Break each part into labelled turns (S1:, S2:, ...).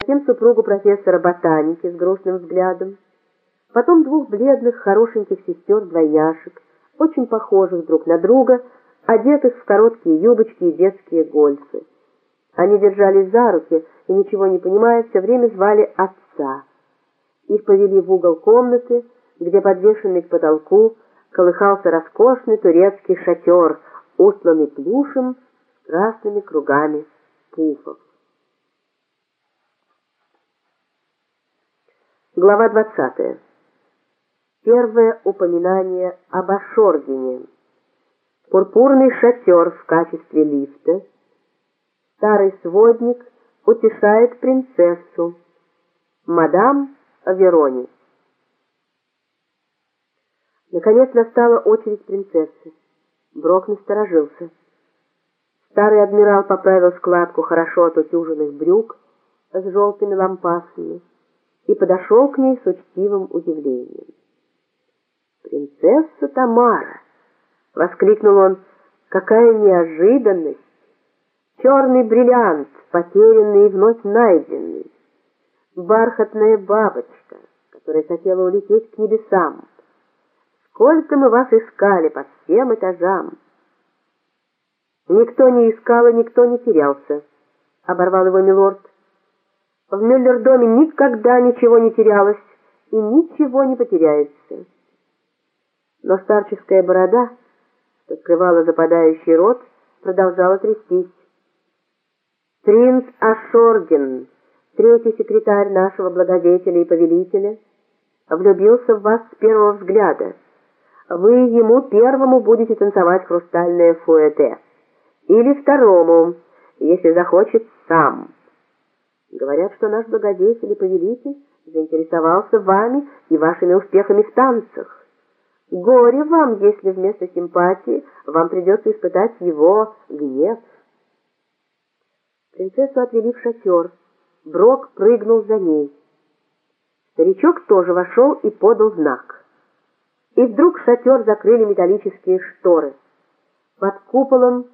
S1: затем супругу профессора ботаники с грустным взглядом, потом двух бледных, хорошеньких сестер-двойняшек, очень похожих друг на друга, одетых в короткие юбочки и детские гольфы. Они держались за руки и, ничего не понимая, все время звали отца. Их повели в угол комнаты, где, подвешенный к потолку, колыхался роскошный турецкий шатер, устланный плюшем с красными кругами пуфов. Глава 20. Первое упоминание об Ашоргине. Пурпурный шатер в качестве лифта. Старый сводник утешает принцессу. Мадам Верони. Наконец настала очередь принцессы. Брок насторожился. Старый адмирал поправил складку хорошо отутюженных брюк с желтыми лампасами и подошел к ней с учтивым удивлением. «Принцесса Тамара!» — воскликнул он. «Какая неожиданность! Черный бриллиант, потерянный и вновь найденный! Бархатная бабочка, которая хотела улететь к небесам! Сколько мы вас искали по всем этажам!» «Никто не искал и никто не терялся», — оборвал его милорд. В Мюллер-доме никогда ничего не терялось и ничего не потеряется. Но старческая борода, что скрывала западающий рот, продолжала трястись. Принц Ашорген, третий секретарь нашего благодетеля и повелителя, влюбился в вас с первого взгляда. Вы ему первому будете танцевать хрустальное фуэте. Или второму, если захочет сам. Говорят, что наш благодетель и повелитель заинтересовался вами и вашими успехами в танцах. Горе вам, если вместо симпатии вам придется испытать его гнев. Принцессу отвели в шатер. Брок прыгнул за ней. Старичок тоже вошел и подал знак. И вдруг шатер закрыли металлические шторы. Под куполом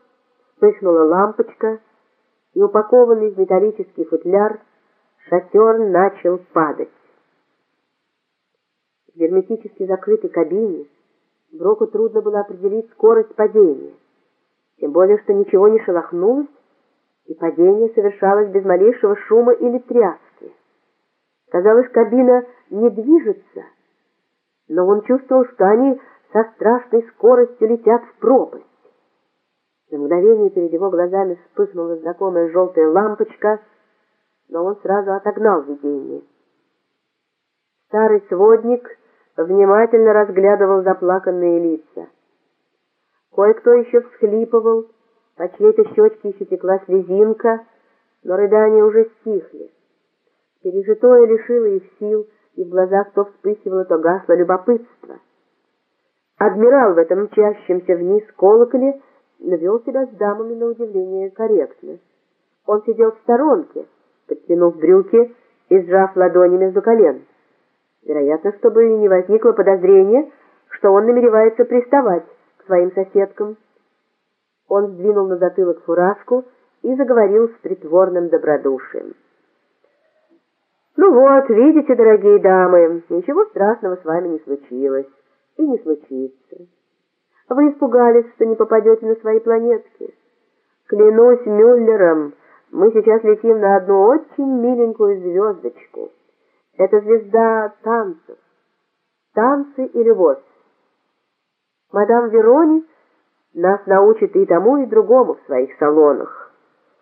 S1: вспыхнула лампочка, и упакованный в металлический футляр шатер начал падать. В герметически закрытой кабине Броку трудно было определить скорость падения, тем более, что ничего не шелохнулось, и падение совершалось без малейшего шума или тряски. Казалось, кабина не движется, но он чувствовал, что они со страшной скоростью летят в пропасть. На мгновение перед его глазами вспыхнула знакомая желтая лампочка, но он сразу отогнал видение. Старый сводник внимательно разглядывал заплаканные лица. Кое-кто еще всхлипывал, по чьей-то щечке еще текла слезинка, но рыдания уже стихли. Пережитое лишило их сил, и в глазах то вспыхивало, то гасло любопытство. Адмирал в этом мчащемся вниз колоколе но вел себя с дамами на удивление корректно. Он сидел в сторонке, подтянув брюки и сжав ладони между колен. Вероятно, чтобы не возникло подозрения, что он намеревается приставать к своим соседкам. Он сдвинул на затылок фуражку и заговорил с притворным добродушием. «Ну вот, видите, дорогие дамы, ничего страшного с вами не случилось и не случится». Вы испугались, что не попадете на свои планетки. Клянусь Мюллером, мы сейчас летим на одну очень миленькую звездочку. Это звезда танцев. Танцы и любовь. Мадам Верони нас научит и тому, и другому в своих салонах.